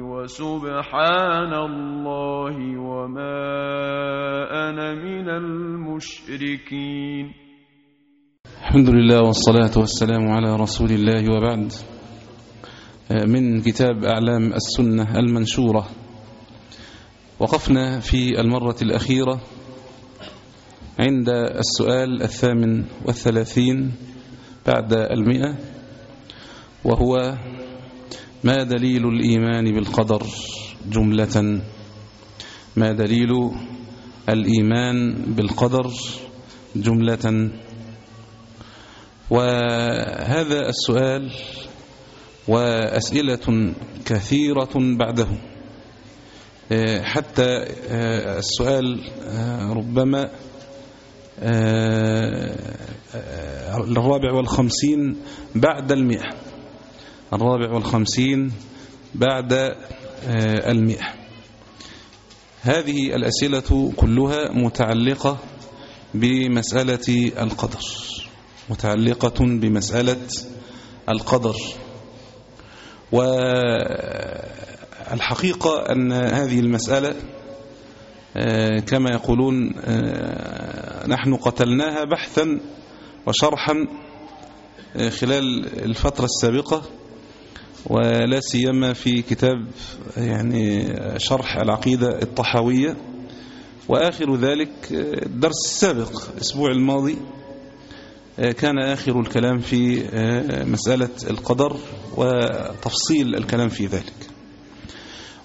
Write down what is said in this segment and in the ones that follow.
وسبحان الله وما أنا من المشركين. الحمد لله والصلاة والسلام على رسول الله وبعد. من كتاب أعلام السنة المنشورة. وقفنا في المرة الأخيرة عند السؤال الثامن والثلاثين بعد المئة وهو ما دليل الإيمان بالقدر جملة؟ ما دليل الإيمان بالقدر جملة؟ وهذا السؤال وأسئلة كثيرة بعده. حتى السؤال ربما الرابع والخمسين بعد المئة. الرابع والخمسين بعد المئة. هذه الأسئلة كلها متعلقة بمسألة القدر. متعلقة بمسألة القدر. والحقيقة أن هذه المسألة كما يقولون نحن قتلناها بحثا وشرحا خلال الفترة السابقة. ولا سيما في كتاب يعني شرح العقيدة الطحاوية. وآخر ذلك الدرس السابق الأسبوع الماضي كان آخر الكلام في مسألة القدر وتفصيل الكلام في ذلك.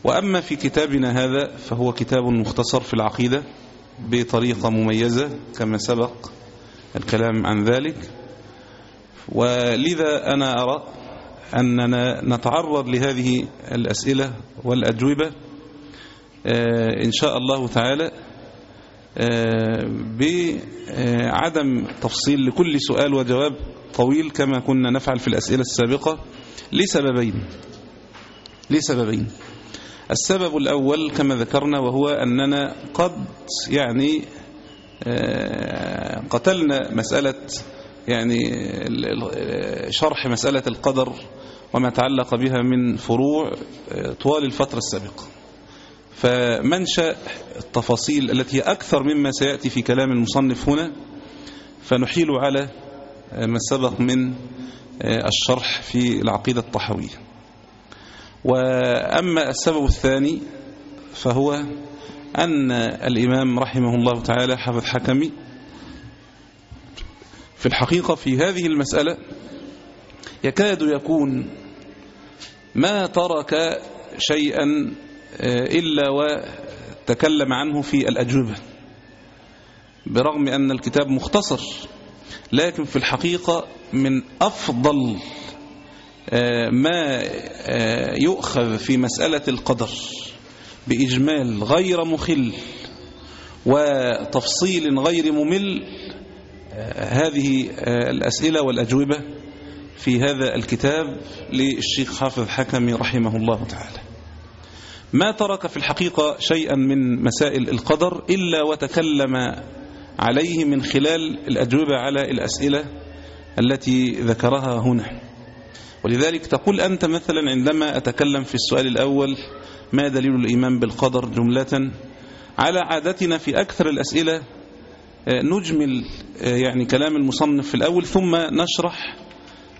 وأما في كتابنا هذا فهو كتاب مختصر في العقيدة بطريقة مميزة كما سبق الكلام عن ذلك. ولذا أنا أرى أننا نتعرض لهذه الأسئلة والأجوبة إن شاء الله تعالى بعدم تفصيل لكل سؤال وجواب طويل كما كنا نفعل في الأسئلة السابقة لسببين. لسببين. السبب الأول كما ذكرنا وهو أننا قد يعني قتلنا مسألة يعني شرح مسألة القدر وما تعلق بها من فروع طوال الفترة السابقة. فمنشأ التفاصيل التي هي أكثر مما سيأتي في كلام المصنف هنا فنحيل على ما سبق من الشرح في العقيدة الطحوية وأما السبب الثاني فهو أن الإمام رحمه الله تعالى حافظ حكمي في الحقيقة في هذه المسألة يكاد يكون ما ترك شيئا إلا وتكلم عنه في الأجوبة برغم أن الكتاب مختصر لكن في الحقيقة من أفضل ما يؤخذ في مسألة القدر بإجمال غير مخل وتفصيل غير ممل هذه الأسئلة والأجوبة في هذا الكتاب للشيخ حافظ حكمي رحمه الله تعالى. ما ترك في الحقيقة شيئا من مسائل القدر إلا وتكلم عليه من خلال الأجوبة على الأسئلة التي ذكرها هنا. ولذلك تقول أنت مثلا عندما أتكلم في السؤال الأول ما دليل الإيمان بالقدر جملة؟ على عادتنا في أكثر الأسئلة نجمل يعني كلام المصنف في الأول ثم نشرح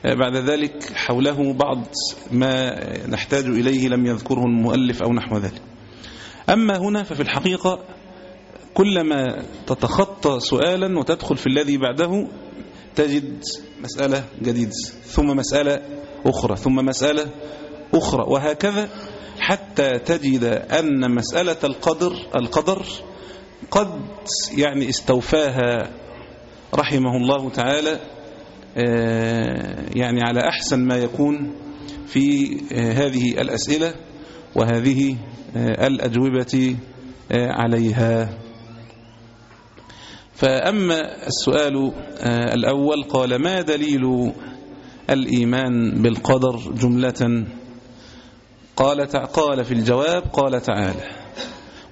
بعد ذلك حوله بعض ما نحتاج إليه لم يذكره المؤلف أو نحو ذلك. أما هنا ففي الحقيقة كلما تتخطى سؤالا وتدخل في الذي بعده تجد مسألة جديدة ثم مسألة أخرى ثم مسألة أخرى وهكذا حتى تجد أن مسألة القدر القدر قد يعني استوفاها رحمه الله تعالى يعني على أحسن ما يكون في هذه الأسئلة وهذه الأجوبة عليها. فأما السؤال الأول قال ما دليل الإيمان بالقدر؟ جملة قال قال في الجواب قال تعالى.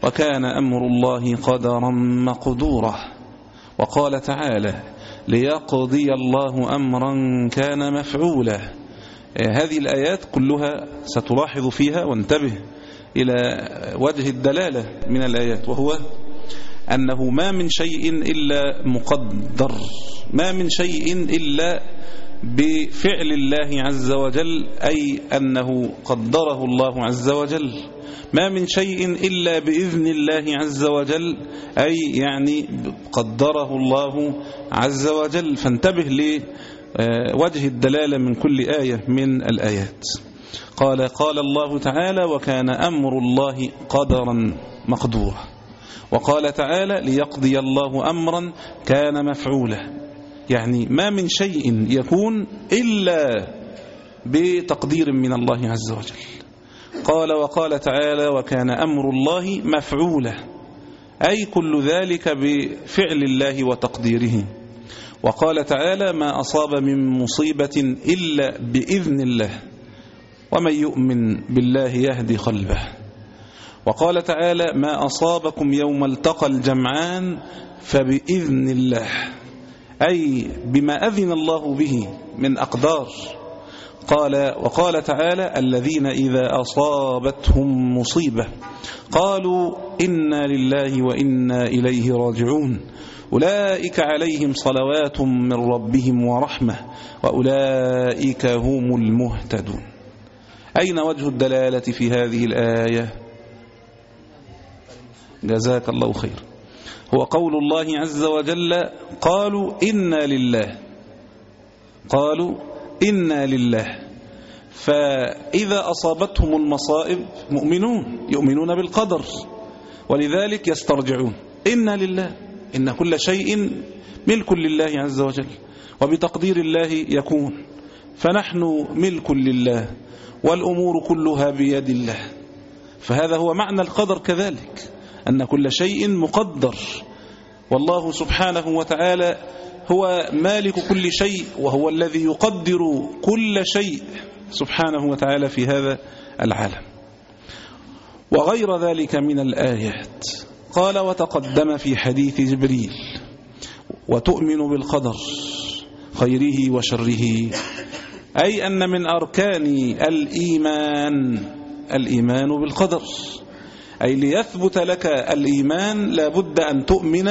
وكان أمر الله قدرا مقدورا وقال تعالى ليقضي الله أمرا كان مفعولا. هذه الآيات كلها ستلاحظ فيها وانتبه إلى وجه الدلالة من الآيات وهو أنه ما من شيء إلا مقدر ما من شيء إلا بفعل الله عز وجل أي أنه قدره الله عز وجل. ما من شيء إلا بإذن الله عز وجل أي يعني قدره الله عز وجل. فانتبه لوجه الدلالة من كل آية من الآيات. قال قال الله تعالى وكان أمر الله قدرا مقدورا وقال تعالى ليقضي الله أمرا كان مفعولا يعني ما من شيء يكون إلا بتقدير من الله عز وجل. قال وقال تعالى وكان أمر الله مفعولا. أي كل ذلك بفعل الله وتقديره. وقال تعالى ما أصاب من مصيبة إلا بإذن الله ومن يؤمن بالله يهدي قلبه. وقال تعالى ما أصابكم يوم التقى الجمعان فبإذن الله. أي بما أذن الله به من أقدار. قال وقال تعالى الذين إذا أصابتهم مصيبة قالوا إنا لله وإنا إليه راجعون. أولئك عليهم صلوات من ربهم ورحمة وأولئك هم المهتدون. أين وجه الدلالة في هذه الآية؟ جزاك الله خير. هو قول الله عز وجل قالوا إنا لله. قالوا إنا لله. فإذا أصابتهم المصائب مؤمنون يؤمنون بالقدر. ولذلك يسترجعون. إنا لله. إن كل شيء ملك لله عز وجل. وبتقدير الله يكون. فنحن ملك لله. والأمور كلها بيد الله. فهذا هو معنى القدر كذلك. أن كل شيء مقدر. والله سبحانه وتعالى هو مالك كل شيء وهو الذي يقدر كل شيء سبحانه وتعالى في هذا العالم. وغير ذلك من الآيات. قال وتقدم في حديث جبريل وتؤمن بالقدر خيره وشره. أي أن من أركان الإيمان الإيمان بالقدر. أي ليثبت لك الإيمان لابد أن تؤمن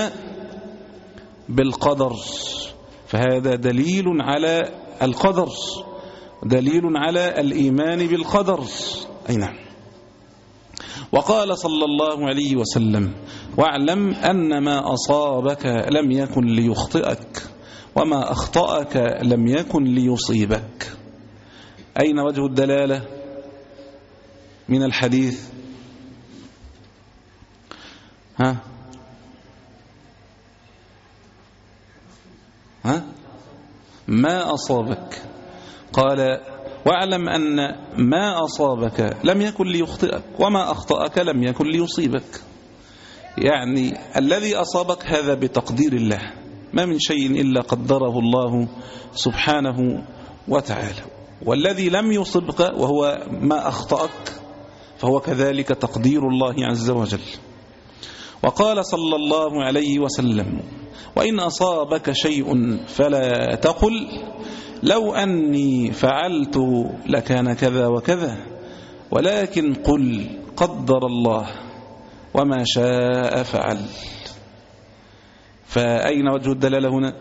بالقدر فهذا دليل على القدر دليل على الإيمان بالقدر. أي نعم. وقال صلى الله عليه وسلم واعلم أن ما أصابك لم يكن ليخطئك وما أخطأك لم يكن ليصيبك. أين وجه الدلالة من الحديث؟ ها؟ ها؟ ما أصابك. قال واعلم أن ما أصابك لم يكن ليخطئك وما أخطأك لم يكن ليصيبك. يعني الذي أصابك هذا بتقدير الله ما من شيء إلا قدره الله سبحانه وتعالى. والذي لم يصبك وهو ما أخطأك فهو كذلك تقدير الله عز وجل. وقال صلى الله عليه وسلم وإن أصابك شيء فلا تقل لو أني فعلت لكان كذا وكذا ولكن قل قدر الله وما شاء فعل. فأين وجه الدلالة هنا؟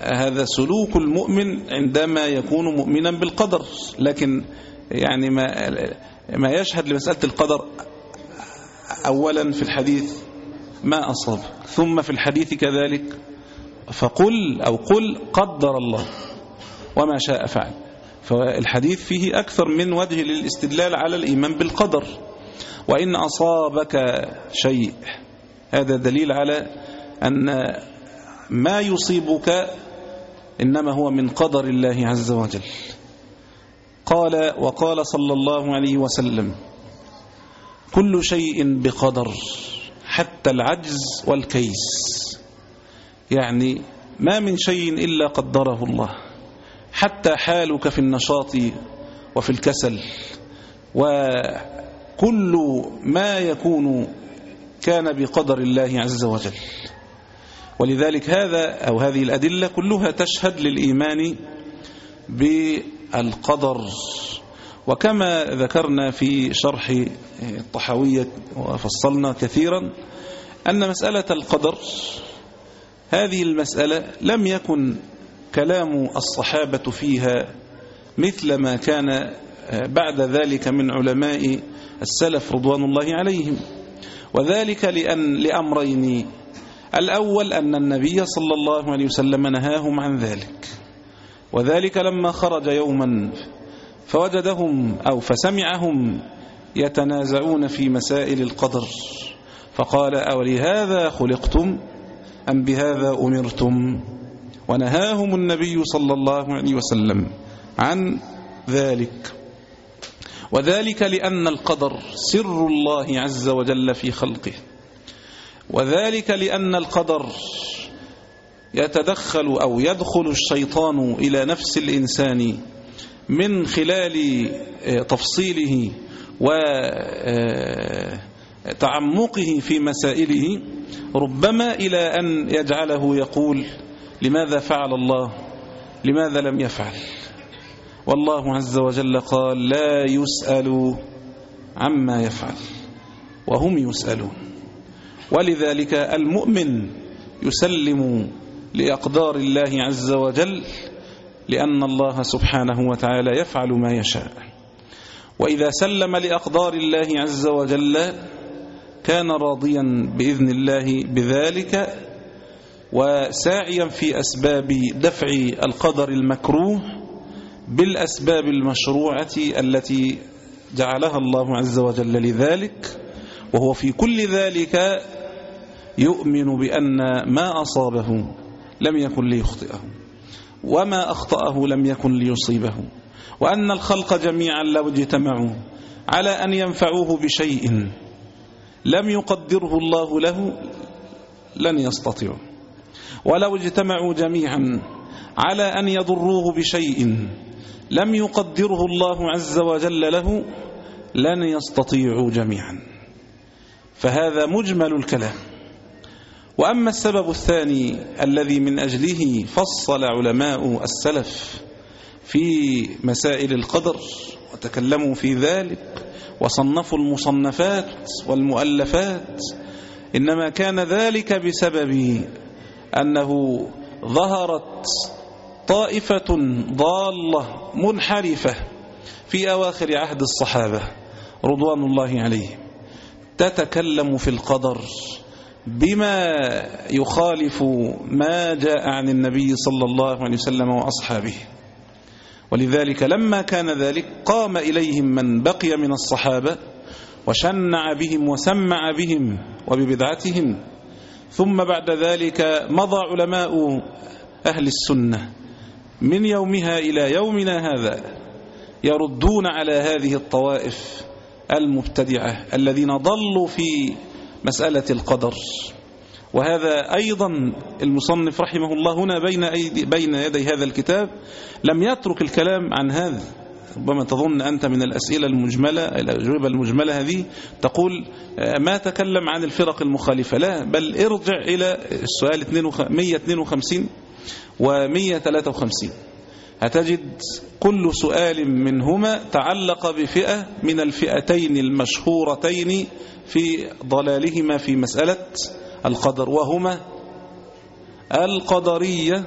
هذا سلوك المؤمن عندما يكون مؤمنا بالقدر لكن يعني ما ما يشهد لمسألة القدر أولا في الحديث ما أصاب ثم في الحديث كذلك فقل أو قل قدر الله وما شاء فعل. فالحديث فيه أكثر من وجه للاستدلال على الإيمان بالقدر. وإن أصابك شيء هذا دليل على أن ما يصيبك إنما هو من قدر الله عز وجل. قال وقال صلى الله عليه وسلم كل شيء بقدر حتى العجز والكيس. يعني ما من شيء إلا قدره الله. حتى حالك في النشاط وفي الكسل. وكل ما يكون كان بقدر الله عز وجل. ولذلك هذا أو هذه الأدلة كلها تشهد للإيمان بالقدر. وكما ذكرنا في شرح الطحوية وفصلنا كثيرا أن مسألة القدر هذه المسألة لم يكن كلام الصحابة فيها مثل ما كان بعد ذلك من علماء السلف رضوان الله عليهم. وذلك لأن لأمرين الأول أن النبي صلى الله عليه وسلم نهاهم عن ذلك. وذلك لما خرج يوما فوجدهم أو فسمعهم يتنازعون في مسائل القدر. فقال أولهذا خلقتم أم بهذا أمرتم؟ ونهاهم النبي صلى الله عليه وسلم عن ذلك. وذلك لأن القدر سر الله عز وجل في خلقه. وذلك لأن القدر يتدخل أو يدخل الشيطان إلى نفس الإنسان من خلال تفصيله وتعمقه في مسائله ربما إلى أن يجعله يقول لماذا فعل الله؟ لماذا لم يفعل؟ والله عز وجل قال لا يسأل عما يفعل وهم يسألون. ولذلك المؤمن يسلم لأقدار الله عز وجل لأن الله سبحانه وتعالى يفعل ما يشاء. وإذا سلم لأقدار الله عز وجل كان راضيا بإذن الله بذلك وساعيا في أسباب دفع القدر المكروه بالأسباب المشروعة التي جعلها الله عز وجل لذلك وهو في كل ذلك يؤمن بأن ما أصابه لم يكن ليخطئه. وما أخطأه لم يكن ليصيبه. وأن الخلق جميعا لو اجتمعوا على أن ينفعوه بشيء لم يقدره الله له لن يستطيعوا. ولو اجتمعوا جميعا على أن يضروه بشيء لم يقدره الله عز وجل له لن يستطيعوا جميعا. فهذا مجمل الكلام. وأما السبب الثاني الذي من أجله فصل علماء السلف في مسائل القدر وتكلموا في ذلك وصنفوا المصنفات والمؤلفات إنما كان ذلك بسبب أنه ظهرت طائفة ضالة منحرفة في أواخر عهد الصحابة رضوان الله عليهم تتكلم في القدر بما يخالف ما جاء عن النبي صلى الله عليه وسلم وأصحابه. ولذلك لما كان ذلك قام إليهم من بقي من الصحابة وشنع بهم وسمع بهم وببدعتهم. ثم بعد ذلك مضى علماء أهل السنة من يومها إلى يومنا هذا يردون على هذه الطوائف المبتدعة الذين ضلوا في مسألة القدر. وهذا أيضا المصنف رحمه الله هنا بين, أيدي بين يدي هذا الكتاب. لم يترك الكلام عن هذا. ربما تظن أنت من الأسئلة المجملة الأجوبة المجملة هذه. تقول ما تكلم عن الفرق المخالفة. لا بل ارجع إلى السؤال 152 و 153 هتجد كل سؤال منهما تعلق بفئة من الفئتين المشهورتين في ضلالهما في مسألة القدر وهما القدرية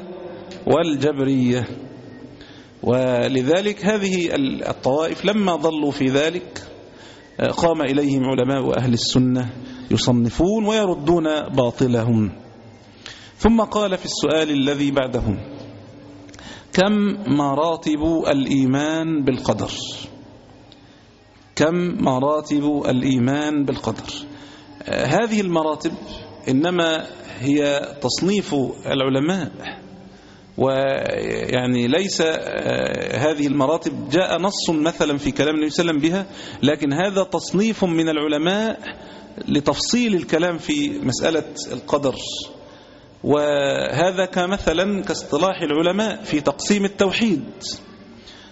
والجبرية. ولذلك هذه الطوائف لما ضلوا في ذلك قام إليهم علماء أهل السنة يصنفون ويردون باطلهم. ثم قال في السؤال الذي بعدهم كم مراتب الإيمان بالقدر؟ كم مراتب الإيمان بالقدر؟ هذه المراتب إنما هي تصنيف العلماء ويعني ليس آه، هذه المراتب جاء نص مثلا في كلام النبي صلى الله عليه وسلم بها لكن هذا تصنيف من العلماء لتفصيل الكلام في مسألة القدر. وهذا كمثلا كاصطلاح العلماء في تقسيم التوحيد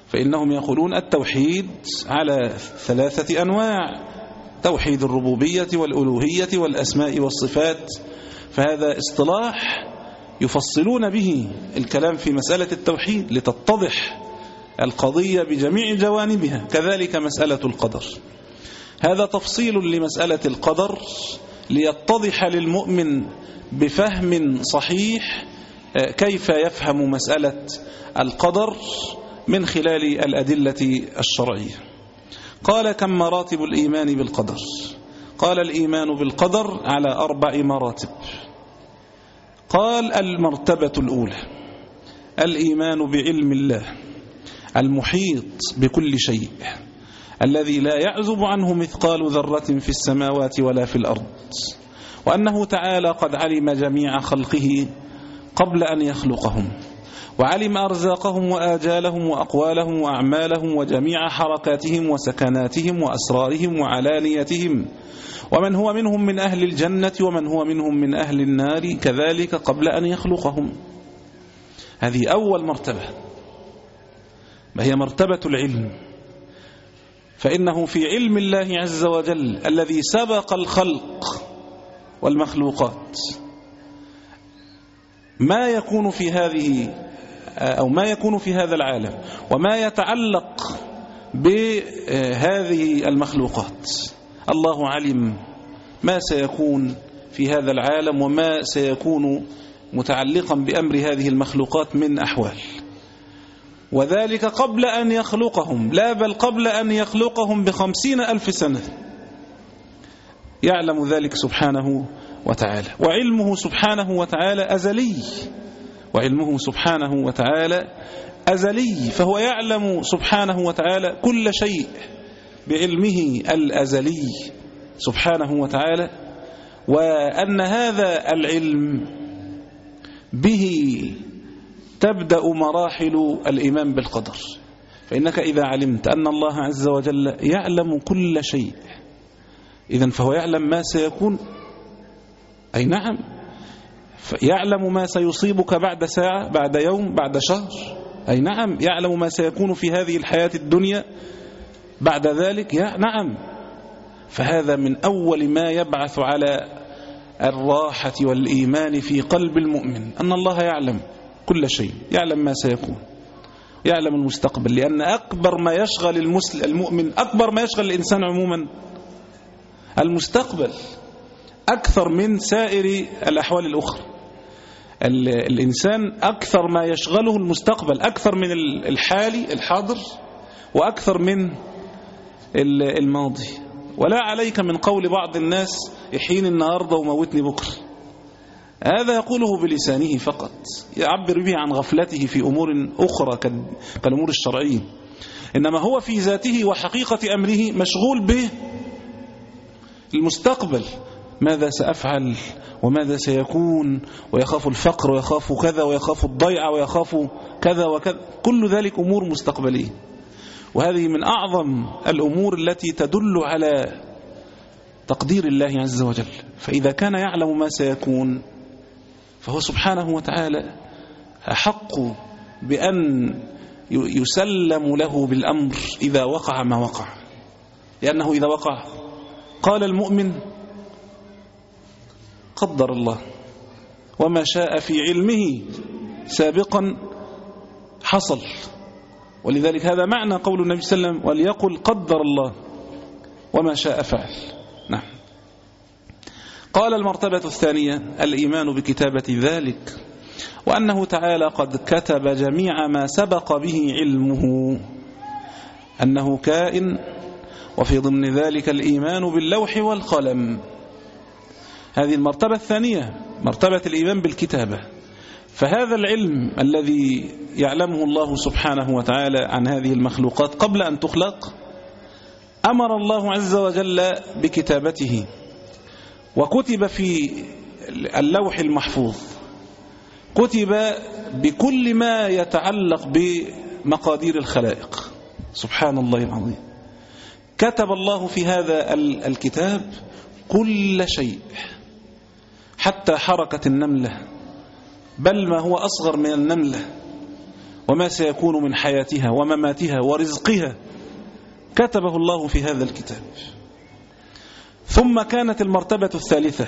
فإنهم يقولون التوحيد على ثلاثة أنواع توحيد الربوبية والألوهية والأسماء والصفات. فهذا اصطلاح يفصلون به الكلام في مسألة التوحيد لتتضح القضية بجميع جوانبها كذلك مسألة القدر. هذا تفصيل لمسألة القدر ليتضح للمؤمن بفهم صحيح آه، كيف يفهم مسألة القدر من خلال الأدلة الشرعية. قال كم مراتب الإيمان بالقدر؟ قال الإيمان بالقدر على أربع مراتب. قال المرتبة الأولى الإيمان بعلم الله المحيط بكل شيء. الذي لا يعزب عنه مثقال ذرة في السماوات ولا في الأرض وأنه تعالى قد علم جميع خلقه قبل أن يخلقهم وعلم أرزاقهم وآجالهم وأقوالهم وأعمالهم وجميع حركاتهم وسكناتهم وأسرارهم وعلانيتهم ومن هو منهم من أهل الجنة ومن هو منهم من أهل النار كذلك قبل أن يخلقهم. هذه أول مرتبة وهي مرتبة العلم. فإنه في علم الله عز وجل الذي سبق الخلق والمخلوقات. ما يكون في هذه أو ما يكون في هذا العالم وما يتعلق بهذه المخلوقات. الله علم ما سيكون في هذا العالم وما سيكون متعلقا بأمر هذه المخلوقات من أحوال. وذلك قبل أن يخلقهم لا بل قبل أن يخلقهم بخمسين ألف سنة. يعلم ذلك سبحانه وتعالى وعلمه سبحانه وتعالى أزلي. وعلمه سبحانه وتعالى أزلي فهو يعلم سبحانه وتعالى كل شيء بعلمه الأزلي سبحانه وتعالى. وأن هذا العلم به تبدأ مراحل الإيمان بالقدر. فإنك إذا علمت أن الله عز وجل يعلم كل شيء إذا فهو يعلم ما سيكون. أي نعم يعلم ما سيصيبك بعد ساعة بعد يوم بعد شهر. أي نعم يعلم ما سيكون في هذه الحياة الدنيا بعد ذلك. يا نعم. فهذا من أول ما يبعث على الراحة والإيمان في قلب المؤمن أن الله يعلم. كل شيء. يعلم ما سيكون. يعلم المستقبل. لأن أكبر ما يشغل المسلم المؤمن أكبر ما يشغل الإنسان عموما المستقبل أكثر من سائر الأحوال الأخرى. الإنسان أكثر ما يشغله المستقبل أكثر من الحالي الحاضر وأكثر من الماضي. ولا عليك من قول بعض الناس يحين النهاردة وموتني بكرة. هذا يقوله بلسانه فقط يعبر به عن غفلته في أمور أخرى كالأمور الشرعية. إنما هو في ذاته وحقيقة أمره مشغول به المستقبل. ماذا سأفعل؟ وماذا سيكون؟ ويخاف الفقر ويخاف كذا ويخاف الضيعة ويخاف كذا وكذا. كل ذلك أمور مستقبلية. وهذه من أعظم الأمور التي تدل على تقدير الله عز وجل. فإذا كان يعلم ما سيكون فهو سبحانه وتعالى أحق بأن يسلم له بالأمر إذا وقع ما وقع. لأنه إذا وقع قال المؤمن قدر الله وما شاء في علمه سابقا حصل. ولذلك هذا معنى قول النبي صلى الله عليه وسلم وليقل قدر الله وما شاء فعل. نعم. قال المرتبة الثانية الإيمان بكتابة ذلك وأنه تعالى قد كتب جميع ما سبق به علمه أنه كائن وفي ضمن ذلك الإيمان باللوح والقلم. هذه المرتبة الثانية مرتبة الإيمان بالكتابة. فهذا العلم الذي يعلمه الله سبحانه وتعالى عن هذه المخلوقات قبل أن تخلق أمر الله عز وجل بكتابته. وكتب في اللوح المحفوظ. كتب بكل ما يتعلق بمقادير الخلائق. سبحان الله العظيم. كتب الله في هذا الكتاب كل شيء حتى حركة النملة. بل ما هو أصغر من النملة. وما سيكون من حياتها ومماتها ورزقها. كتبه الله في هذا الكتاب. ثم كانت المرتبة الثالثة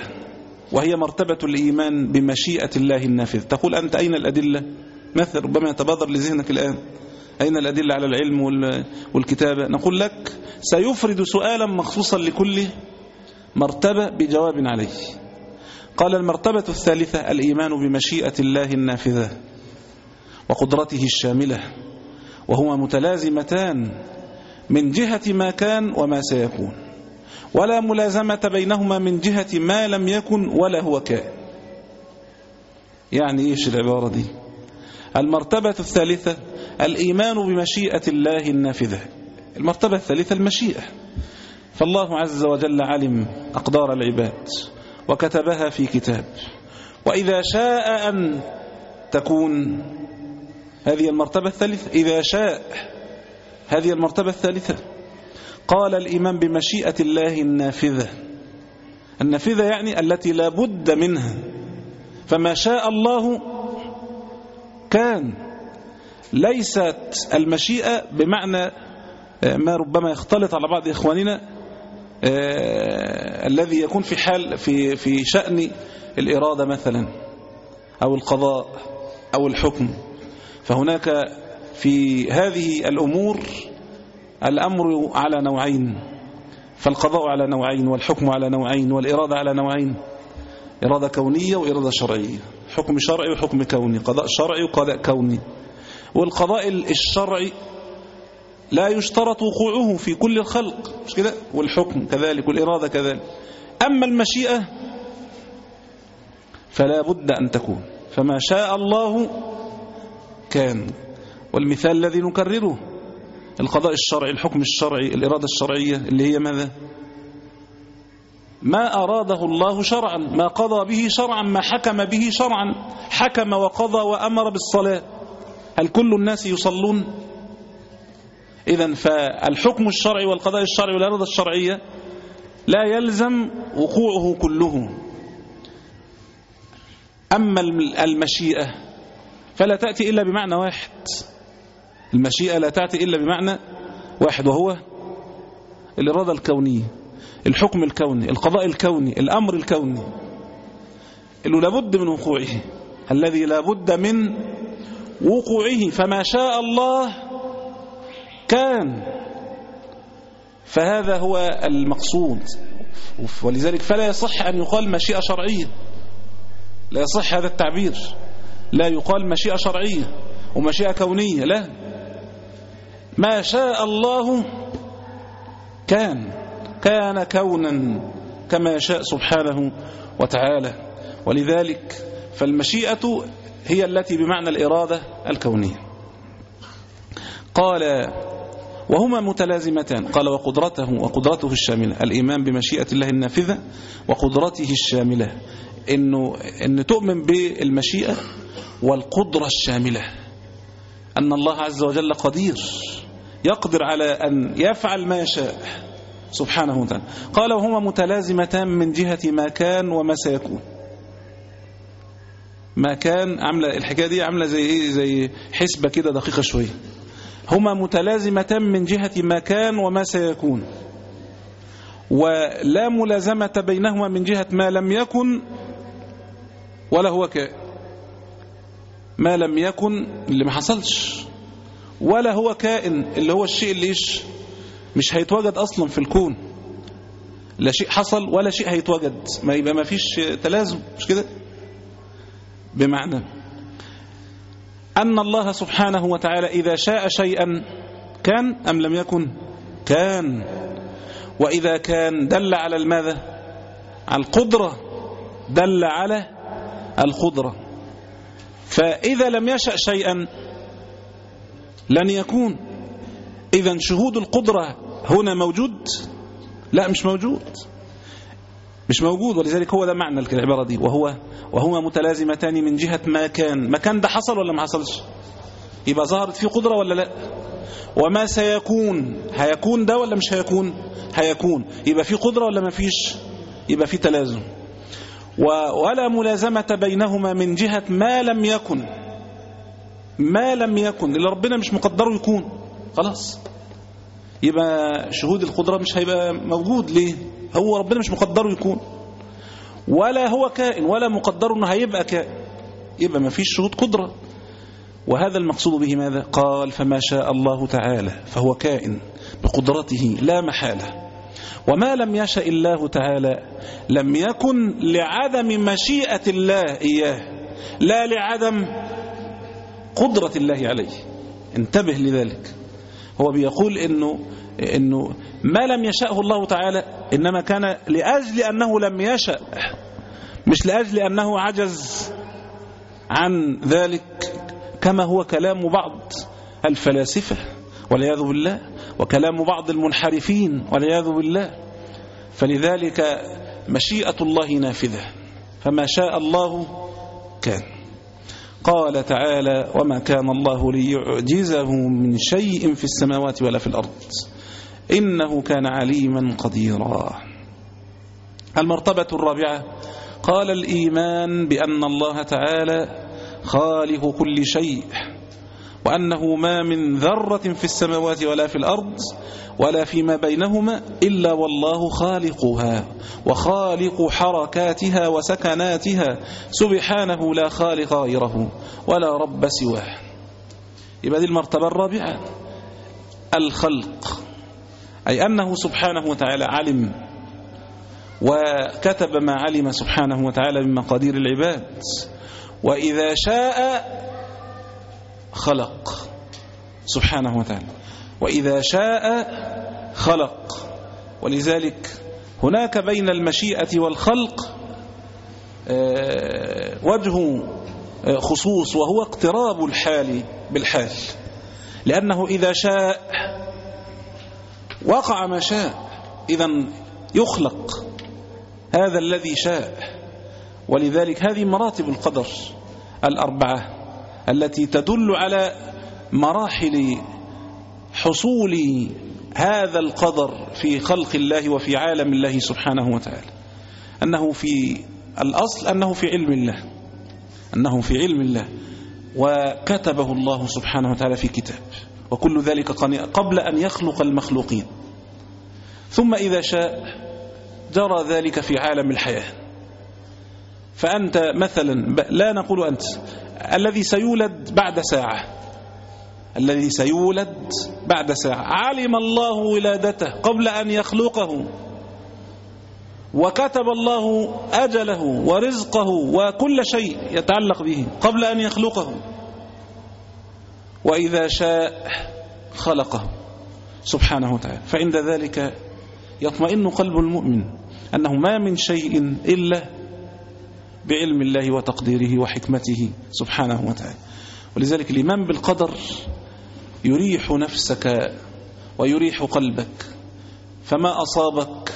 وهي مرتبة الإيمان بمشيئة الله النافذ تقول أنت أين الأدلة؟ مثل ربما يتبادر لذهنك الآن. أين الأدلة على العلم والكتابة؟ نقول لك سيفرد سؤالا مخصوصا لكل مرتبة بجواب عليه. قال المرتبة الثالثة الإيمان بمشيئة الله النافذة وقدرته الشاملة وهما متلازمتان من جهة ما كان وما سيكون. ولا ملازمة بينهما من جهة ما لم يكن ولا هو كائن يعني إيش العبارة دي؟ المرتبة الثالثة الإيمان بمشيئة الله النافذة. المرتبة الثالثة المشيئة. فالله عز وجل علم أقدار العباد وكتبها في كتاب. وإذا شاء أن تكون هذه المرتبة الثالثة إذا شاء هذه المرتبة الثالثة. قال الإيمان بمشيئة الله النافذة. النافذة يعني التي لا بد منها. فما شاء الله كان. ليست المشيئة بمعنى ما ربما يختلط على بعض إخواننا آه الذي يكون في حال في في شأن الإرادة مثلا أو القضاء أو الحكم. فهناك في هذه الأمور الأمر على نوعين فالقضاء على نوعين والحكم على نوعين والإرادة على نوعين. إرادة كونية وإرادة شرعية. حكم شرعي وحكم كوني. قضاء شرعي وقضاء كوني. والقضاء الشرعي لا يشترط وقوعه في كل الخلق. مش كده؟ والحكم كذلك والإرادة كذلك. أما المشيئة فلا بد أن تكون. فما شاء الله كان. والمثال الذي نكرره القضاء الشرعي الحكم الشرعي الإرادة الشرعية اللي هي ماذا؟ ما أراده الله شرعا ما قضى به شرعا ما حكم به شرعا. حكم وقضى وأمر بالصلاة. هل كل الناس يصلون؟ إذا فالحكم الشرعي والقضاء الشرعي والإرادة الشرعية لا يلزم وقوعه كله. أما المشيئة فلا تأتي إلا بمعنى واحد. المشيئة لا تأتي إلا بمعنى واحد وهو الإرادة الكونية الحكم الكوني القضاء الكوني الأمر الكوني اللي لابد من وقوعه الذي لابد من وقوعه فما شاء الله كان. فهذا هو المقصود. ولذلك فلا يصح أن يقال مشيئة شرعية. لا يصح هذا التعبير. لا يقال مشيئة شرعية ومشيئة كونية لا. ما شاء الله كان كان كونا كما يشاء سبحانه وتعالى. ولذلك فالمشيئة هي التي بمعنى الإرادة الكونية. قال وهما متلازمتان. قال وقدرته وقدرته الشاملة. الإيمان بمشيئة الله النافذة وقدرته الشاملة. إنه إن تؤمن بالمشيئة والقدرة الشاملة. أن الله عز وجل قدير. يقدر على أن يفعل ما يشاء. سبحانه وتعالى. قال وهما متلازمتان من جهة ما كان وما سيكون. ما كان عاملة الحكاية دي عاملة زي إيه؟ زي حسبة كده دقيقة شوية. هما متلازمتان من جهة ما كان وما سيكون. ولا ملازمة بينهما من جهة ما لم يكن ولا هو كائن. ما لم يكن اللي ما حصلش. ولا هو كائن اللي هو الشيء اللي إيش؟ مش هيتوجد أصلا في الكون. لا شيء حصل ولا شيء هيتوجد. ما يبقى ما فيش تلازم مش كده؟ بمعنى أن الله سبحانه وتعالى إذا شاء شيئا كان أم لم يكن؟ كان. وإذا كان دل على الماذا؟ على القدرة. دل على القدرة. فإذا لم يشأ شيئا لن يكون. إذا شهود القدرة هنا موجود؟ لا مش موجود. مش موجود ولذلك هو ده معنى العبارة دي. وهو وهما متلازمتان من جهة ما كان. ما كان ده حصل ولا ما حصلش؟ يبقى ظهرت فيه قدرة ولا لا؟ وما سيكون؟ هيكون ده ولا مش هيكون؟ هيكون. يبقى فيه قدرة ولا ما فيش؟ يبقى فيه تلازم. ولا ملازمة بينهما من جهة ما لم يكن. ما لم يكن اللي ربنا مش مقدره يكون. خلاص. يبقى شهود القدرة مش هيبقى موجود. ليه؟ هو ربنا مش مقدره يكون. ولا هو كائن ولا مقدره إنه هيبقى كائن. يبقى ما فيش شهود قدرة. وهذا المقصود به ماذا؟ قال فما شاء الله تعالى. فهو كائن بقدرته لا محالة. وما لم يشاء الله تعالى لم يكن لعدم مشيئة الله إياه. لا لعدم قدرة الله عليه. انتبه لذلك. هو بيقول إنه, إنه ما لم يشاءه الله تعالى إنما كان لأجل أنه لم يشأ. مش لأجل أنه عجز عن ذلك كما هو كلام بعض الفلاسفة والعياذ بالله وكلام بعض المنحرفين والعياذ بالله. فلذلك مشيئة الله نافذة. فما شاء الله كان. قال تعالى وما كان الله ليعجزه من شيء في السماوات ولا في الأرض. إنه كان عليما قديرا. المرتبة الرابعة قال الإيمان بأن الله تعالى خالق كل شيء. وأنه ما من ذرة في السماوات ولا في الأرض ولا فيما بينهما إلا والله خالقها وخالق حركاتها وسكناتها سبحانه لا خالق غيره ولا رب سواه. يبقى دي المرتبة الرابعة. الخلق. أي أنه سبحانه وتعالى علم وكتب ما علم سبحانه وتعالى من مقادير العباد. وإذا شاء خلق. سبحانه وتعالى. وإذا شاء خلق. ولذلك هناك بين المشيئة والخلق وجه خصوص وهو اقتراب الحال بالحال. لأنه إذا شاء وقع ما شاء إذا يخلق هذا الذي شاء. ولذلك هذه مراتب القدر الأربعة. التي تدل على مراحل حصول هذا القدر في خلق الله وفي عالم الله سبحانه وتعالى. أنه في الأصل أنه في علم الله. أنه في علم الله. وكتبه الله سبحانه وتعالى في كتاب. وكل ذلك قبل أن يخلق المخلوقين. ثم إذا شاء جرى ذلك في عالم الحياة. فأنت مثلا لا نقول أنت الذي سيولد بعد ساعة. الذي سيولد بعد ساعة. علم الله ولادته قبل أن يخلقه. وكتب الله أجله ورزقه وكل شيء يتعلق به قبل أن يخلقه. وإذا شاء خلقه. سبحانه وتعالى. فعند ذلك يطمئن قلب المؤمن أنه ما من شيء إلا بعلم الله وتقديره وحكمته سبحانه وتعالى. ولذلك الإيمان بالقدر يريح نفسك ويريح قلبك. فما أصابك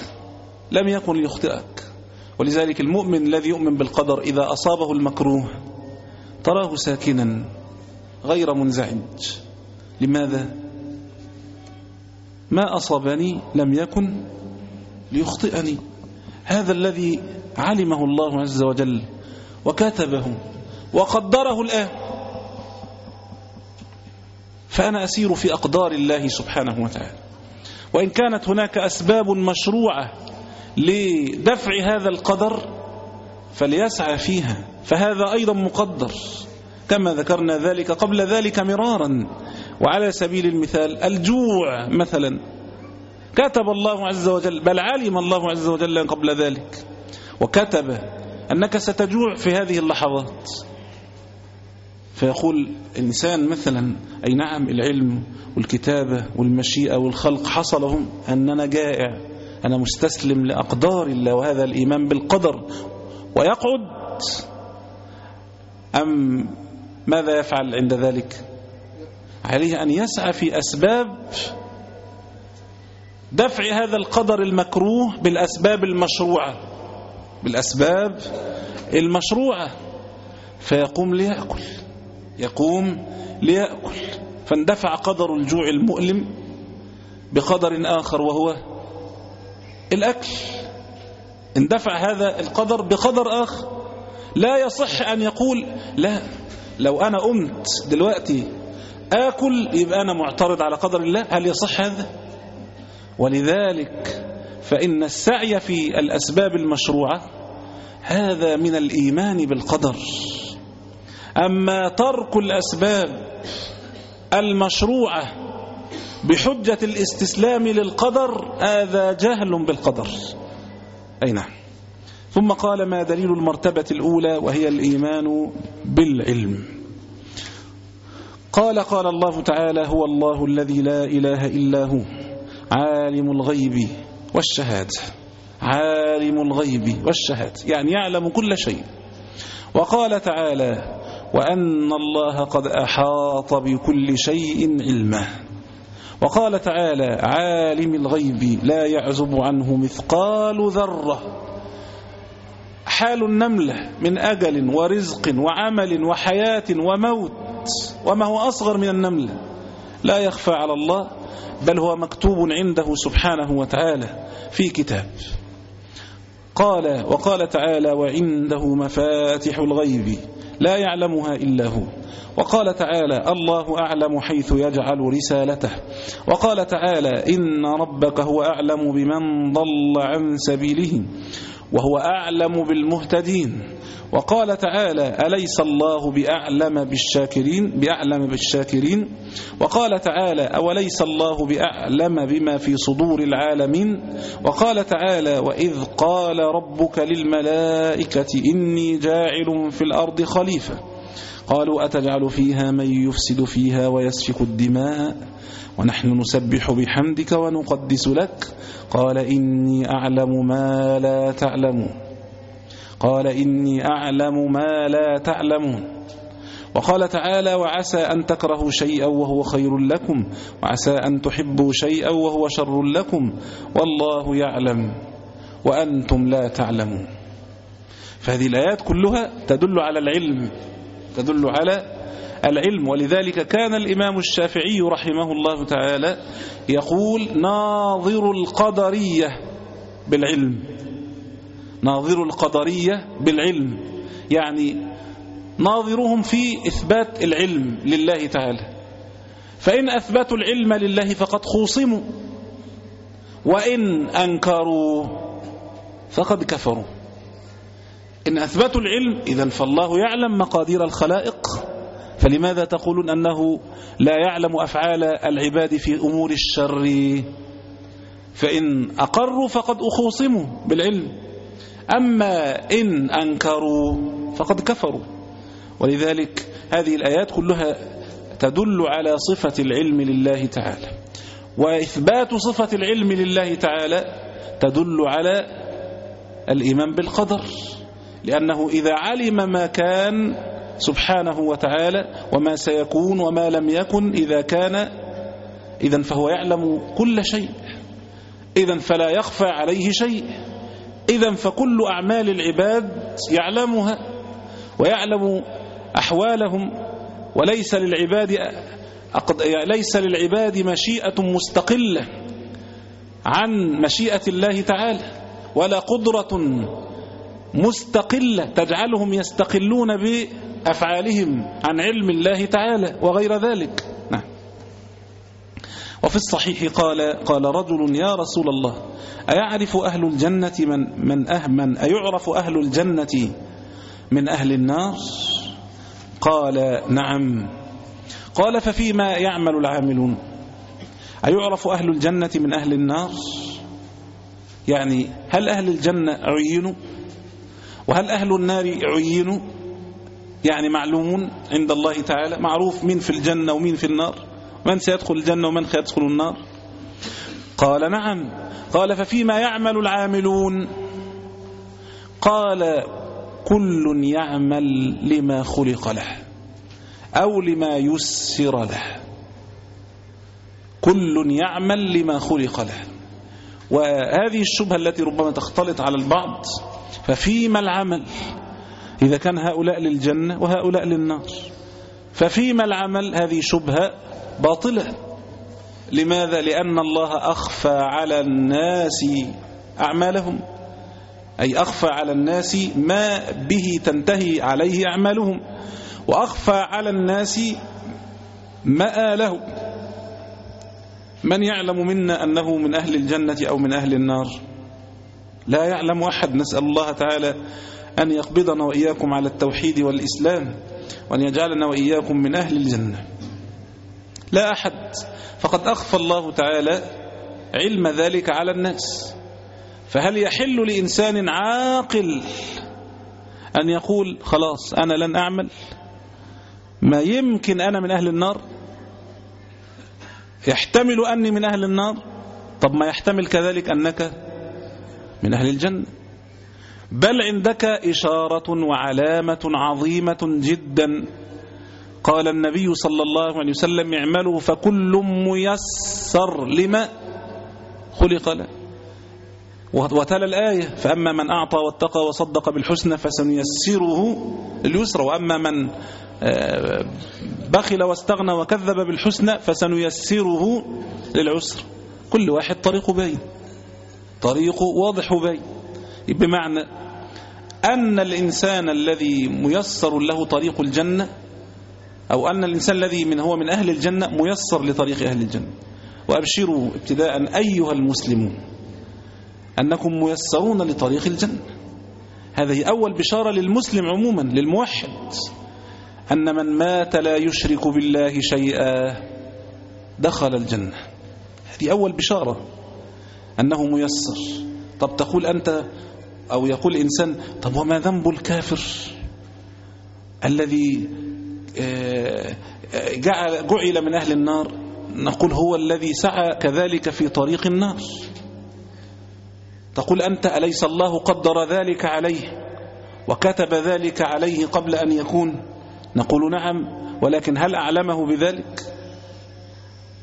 لم يكن ليخطئك. ولذلك المؤمن الذي يؤمن بالقدر إذا أصابه المكروه تراه ساكنا غير منزعج. لماذا؟ ما أصابني لم يكن ليخطئني. هذا الذي علمه الله عز وجل وكتبه وقدره الآن. فأنا أسير في أقدار الله سبحانه وتعالى. وإن كانت هناك أسباب مشروعة لدفع هذا القدر فليسعى فيها. فهذا أيضا مقدر. كما ذكرنا ذلك قبل ذلك مرارا. وعلى سبيل المثال الجوع مثلا. كتب الله عز وجل بل علم الله عز وجل قبل ذلك. وكتب أنك ستجوع في هذه اللحظات. فيقول إنسان مثلا أي نعم العلم والكتابة والمشيئة والخلق حصلهم أننا جائع أنا مستسلم لأقدار الله وهذا الإيمان بالقدر ويقعد. أم ماذا يفعل عند ذلك؟ عليه أن يسعى في أسباب دفع هذا القدر المكروه بالأسباب المشروعة. بالأسباب المشروعة. فيقوم ليأكل يقوم ليأكل. فاندفع قدر الجوع المؤلم بقدر آخر وهو الأكل. اندفع هذا القدر بقدر آخر. لا يصح أن يقول لا لو أنا قمت دلوقتي آكل يبقى أنا معترض على قدر الله. هل يصح هذا؟ ولذلك فإن السعي في الأسباب المشروعة هذا من الإيمان بالقدر. أما ترك الأسباب المشروعة بحجة الاستسلام للقدر هذا جهل بالقدر. أي نعم. ثم قال ما دليل المرتبة الأولى وهي الإيمان بالعلم. قال قال الله تعالى هو الله الذي لا إله إلا هو عالم الغيب. والشهادة عالم الغيب والشهادة يعني يعلم كل شيء. وقال تعالى وأن الله قد أحاط بكل شيء علمه وقال تعالى عالم الغيب لا يعزب عنه مثقال ذرة. حال النملة من أجل ورزق وعمل وحياة وموت. وما هو أصغر من النملة لا يخفى على الله بل هو مكتوب عنده سبحانه وتعالى في كتاب. قال وقال تعالى وعنده مفاتح الغيب لا يعلمها إلا هو. وقال تعالى الله أعلم حيث يجعل رسالته. وقال تعالى إن ربك هو أعلم بمن ضل عن سبيله. وهو أعلم بالمهتدين. وقال تعالى أليس الله بأعلم بالشاكرين بأعلم بالشاكرين؟ وقال تعالى أوليس الله بأعلم بما في صدور العالمين؟ وقال تعالى وإذ قال ربك للملائكة إني جاعل في الأرض خليفة. قالوا أتجعل فيها من يفسد فيها ويسفك الدماء؟ ونحن نسبح بحمدك ونقدس لك. قال إني أعلم ما لا تعلمون قال إني أعلم ما لا تعلمون وقال تعالى وعسى أن تكرهوا شيئا وهو خير لكم. وعسى أن تحبوا شيئا وهو شر لكم. والله يعلم وأنتم لا تعلمون. فهذه الآيات كلها تدل على العلم تدل على العلم. ولذلك كان الإمام الشافعي رحمه الله تعالى يقول ناظر القدرية بالعلم. ناظر القدرية بالعلم. يعني ناظرهم في إثبات العلم لله تعالى. فإن أثبتوا العلم لله فقد خوصموا. وإن أنكروا فقد كفروا. إن أثبتوا العلم إذا فالله يعلم مقادير الخلائق. فلماذا تقولون أنه لا يعلم أفعال العباد في أمور الشر؟ فإن أقروا فقد أخوصموا بالعلم. أما إن أنكروا فقد كفروا. ولذلك هذه الآيات كلها تدل على صفة العلم لله تعالى. وإثبات صفة العلم لله تعالى تدل على الإيمان بالقدر. لأنه إذا علم ما كان سبحانه وتعالى وما سيكون وما لم يكن إذا كان إذا فهو يعلم كل شيء. إذا فلا يخفى عليه شيء. إذا فكل أعمال العباد يعلمها ويعلم أحوالهم. وليس للعباد ليس للعباد مشيئة مستقلة عن مشيئة الله تعالى ولا قدرة مستقلة تجعلهم يستقلون بأفعالهم عن علم الله تعالى وغير ذلك. نعم. وفي الصحيح قال قال رجل يا رسول الله أيعرف أهل الجنة من من أه من أيعرف أهل الجنة من أهل النار؟ قال نعم. قال ففيما يعمل العاملون؟ أيعرف أهل الجنة من أهل النار؟ يعني هل أهل الجنة عينوا؟ وهل أهل النار عينوا؟ يعني معلوم عند الله تعالى معروف مين في الجنة ومين في النار. من سيدخل الجنة ومن سيدخل النار؟ قال نعم. قال ففيما يعمل العاملون؟ قال كل يعمل لما خلق له أو لما يسر له. كل يعمل لما خلق له. وهذه الشبهة التي ربما تختلط على البعض ففيما العمل؟ إذا كان هؤلاء للجنة وهؤلاء للنار. ففيما العمل؟ هذه شبهة باطلة. لماذا؟ لأن الله أخفى على الناس أعمالهم. أي أخفى على الناس ما به تنتهي عليه أعمالهم. وأخفى على الناس مآلهم من يعلم منا أنه من أهل الجنة أو من أهل النار؟ لا يعلم أحد. نسأل الله تعالى أن يقبضنا وإياكم على التوحيد والإسلام وأن يجعلنا وإياكم من أهل الجنة. لا أحد. فقد أخفى الله تعالى علم ذلك على الناس. فهل يحل لإنسان عاقل أن يقول خلاص أنا لن أعمل؟ ما يمكن أنا من أهل النار؟ يحتمل أني من أهل النار؟ طب ما يحتمل كذلك أنك من أهل الجنة. بل عندك إشارة وعلامة عظيمة جدا. قال النبي صلى الله عليه وسلم اعملوا فكل ميسر لما خلق له. وتلا الآية فأما من أعطى واتقى وصدق بالحسنى فسنيسره لليسر وأما من بخل واستغنى وكذب بالحسنى فسنيسره للعسر. كل واحد طريقه باين. طريقه واضح باين بمعنى أن الإنسان الذي ميسر له طريق الجنة أو أن الإنسان الذي من هو من أهل الجنة ميسر لطريق أهل الجنة. وأبشروا ابتداء أيها المسلمون أنكم ميسرون لطريق الجنة. هذه أول بشارة للمسلم عموما للموحد. أن من مات لا يشرك بالله شيئا دخل الجنة. هذه أول بشارة. أنه ميسر. طب تقول أنت أو يقول إنسان طب وما ذنب الكافر الذي جعل, جعل من أهل النار؟ نقول هو الذي سعى كذلك في طريق النار. تقول أنت أليس الله قدر ذلك عليه وكتب ذلك عليه قبل أن يكون؟ نقول نعم ولكن هل أعلمه بذلك؟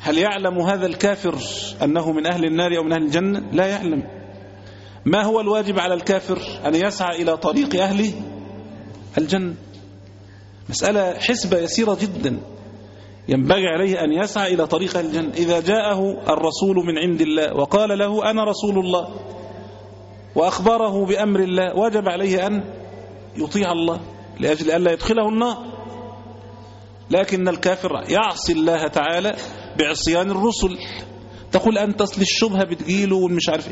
هل يعلم هذا الكافر أنه من أهل النار أو من أهل الجنة؟ لا يعلم. ما هو الواجب على الكافر أن يسعى إلى طريق أهل الجنة؟ مسألة حسبة يسيرة جدا. ينبغي عليه أن يسعى إلى طريق أهل الجنة. إذا جاءه الرسول من عند الله وقال له أنا رسول الله وأخبره بأمر الله وجب عليه أن يطيع الله لأجل أن لا يدخله النار. لكن الكافر يعصي الله تعالى بعصيان الرسل. تقول أنت أصل الشبهة بتجيله والمش عارف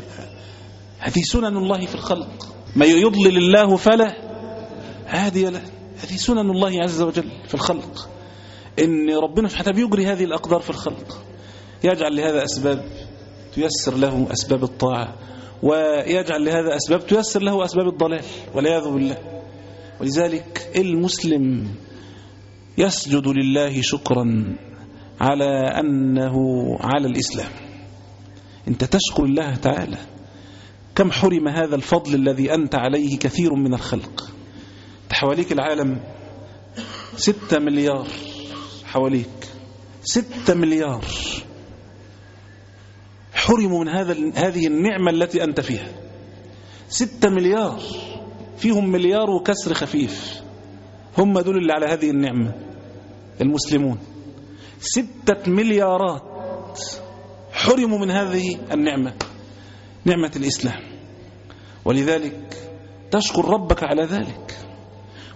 هذه سنن الله في الخلق. ما يضلل الله فلا هادي له. هذه سنن الله عز وجل في الخلق. إن ربنا سبحانه بيجري هذه الأقدار في الخلق. يجعل لهذا أسباب تيسر له أسباب الطاعة ويجعل لهذا أسباب تيسر له أسباب الضلال والعياذ بالله. ولذلك المسلم يسجد لله شكرا. على أنه على الإسلام. أنت تشكر الله تعالى كم حرم هذا الفضل الذي أنت عليه كثير من الخلق؟ حواليك العالم ستة مليار حواليك ستة مليار. حرموا من هذا هذه النعمة التي أنت فيها. ستة مليار فيهم مليار وكسر خفيف. هم دول اللي على هذه النعمة المسلمون. ستة مليارات حرموا من هذه النعمة نعمة الإسلام. ولذلك تشكر ربك على ذلك.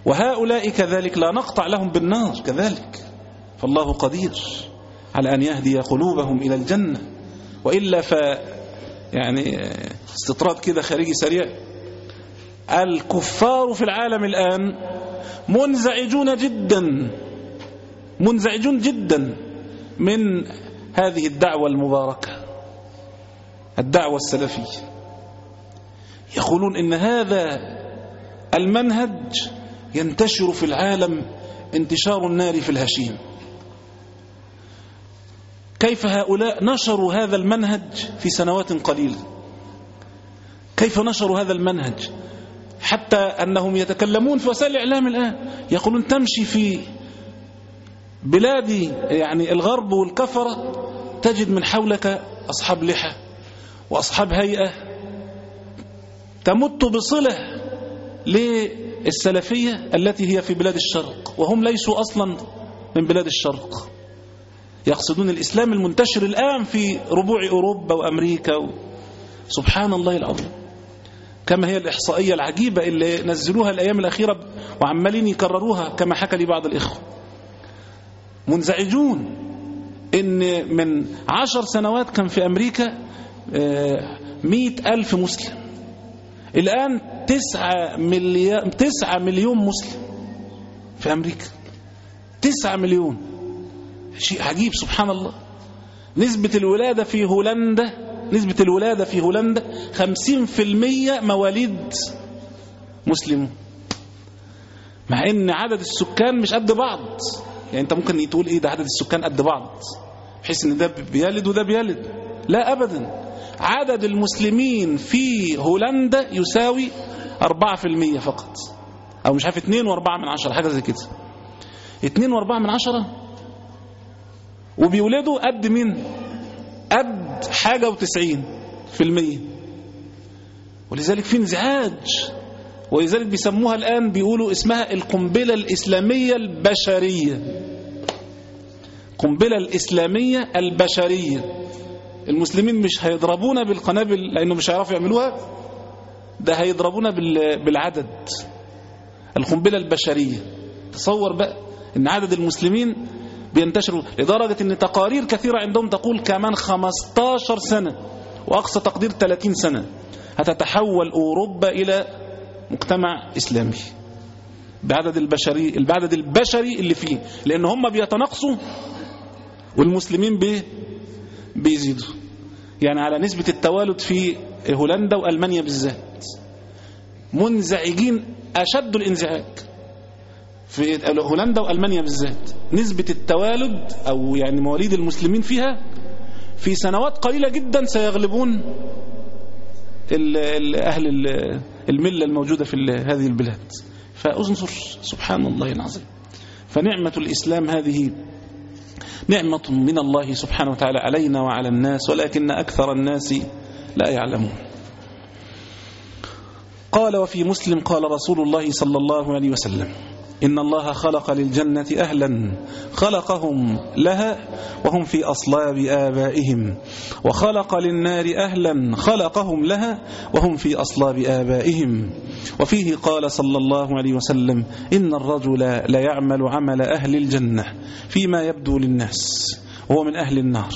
وهؤلاء كذلك لا نقطع لهم بالنار كذلك. فالله قدير على أن يهدي قلوبهم إلى الجنة. وإلا ف يعني استطراد كده خارجي سريع. الكفار في العالم الآن منزعجون جدا. منزعجون جدا من هذه الدعوة المباركة الدعوة السلفية. يقولون إن هذا المنهج ينتشر في العالم انتشار النار في الهشيم. كيف هؤلاء نشروا هذا المنهج في سنوات قليلة كيف نشروا هذا المنهج؟ حتى أنهم يتكلمون في وسائل الإعلام الآن يقولون تمشي في بلاد يعني الغرب والكفرة تجد من حولك أصحاب لحى وأصحاب هيئة تمت بصلة للسلفية التي هي في بلاد الشرق وهم ليسوا أصلا من بلاد الشرق. يقصدون الإسلام المنتشر الآن في ربوع أوروبا وأمريكا و... سبحان الله العظيم. كما هي الإحصائية العجيبة اللي نزلوها الأيام الأخيرة وعمالين يكرروها كما حكى لي بعض الإخوة. منزعجون إن من عشر سنوات كان في أمريكا مئة ألف مسلم. الآن تسعة, مليون تسعة مليون مسلم في أمريكا. تسعة مليون. شيء عجيب سبحان الله. نسبة الولادة في هولندا نسبة الولادة في هولندا خمسين في المية مواليد مسلمون مع إن عدد السكان مش قد بعض. يعني انت ممكن تقول إيه ده عدد السكان قد بعض بحيث إن ده بيلد وده بيلد. لا ابدا. عدد المسلمين في هولندا يساوي 4% فقط. أو مش عارف 2 و4 من عشرة حاجة زي كده. 2 و4 من عشرة وبيولدوا قد مين؟ قد في المية. ولذلك في انزعاج. ولذلك بيسموها الآن بيقولوا اسمها القنبلة الإسلامية البشرية. القنبلة الإسلامية البشرية. المسلمين مش هيضربونا بالقنابل لأنه مش هيعرفوا يعملوها ده هيضربونا بالعدد. القنبلة البشرية. تصور بقى إن عدد المسلمين بينتشروا لدرجة إن تقارير كثيرة عندهم تقول كمان 15 سنة وأقصى تقدير 30 سنة. هتتحول أوروبا إلى مجتمع إسلامي. بعدد البشري العدد البشري اللي فيه لأن هم بيتناقصوا والمسلمين بي بيزيدوا. يعني على نسبة التوالد في هولندا وألمانيا بالذات منزعجين أشد الانزعاج في هولندا وألمانيا بالذات. نسبة التوالد أو يعني مواليد المسلمين فيها في سنوات قليلة جدا سيغلبون ال ال أهل الملة الموجودة في هذه البلاد. فانظر سبحان الله العظيم. فنعمة الإسلام هذه نعمة من الله سبحانه وتعالى علينا وعلى الناس ولكن أكثر الناس لا يعلمون. قال وفي مسلم قال رسول الله صلى الله عليه وسلم إن الله خلق للجنة أهلا. خلقهم لها وهم في أصلاب آبائهم. وخلق للنار أهلا. خلقهم لها وهم في أصلاب آبائهم. وفيه قال صلى الله عليه وسلم إن الرجل ليعمل عمل أهل الجنة فيما يبدو للناس وهو من أهل النار.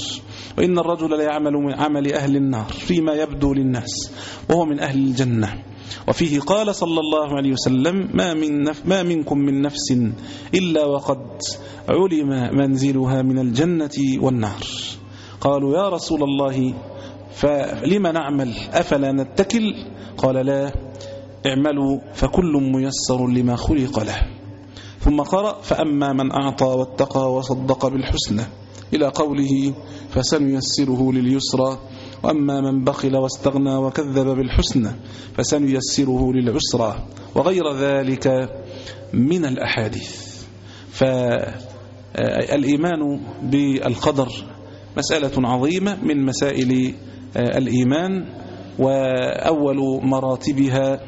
وإن الرجل ليعمل من عمل أهل النار فيما يبدو للناس وهو من أهل الجنة. وفيه قال صلى الله عليه وسلم ما, من نف ما منكم من نفس إلا وقد علم منزلها من الجنة والنار. قالوا يا رسول الله فلم نعمل؟ أفلا نتكل؟ قال لا اعملوا فكل ميسر لما خلق له. ثم قرأ فأما من أعطى واتقى وصدق بالحسنى. إلى قوله فسنيسره لليسرى. وأما من بخل واستغنى وكذب بالحسنى فسنيسره للعسرى وغير ذلك من الأحاديث. فالإيمان بالقدر مسألة عظيمة من مسائل الإيمان وأول مراتبها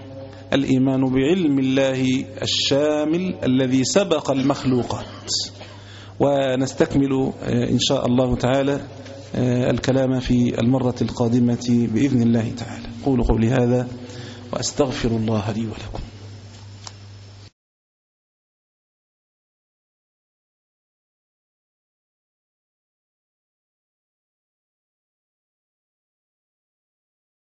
الإيمان بعلم الله الشامل الذي سبق المخلوقات. ونستكمل إن شاء الله تعالى الكلام في المرة القادمة بإذن الله تعالى. قولوا قولي هذا وأستغفر الله لي ولكم.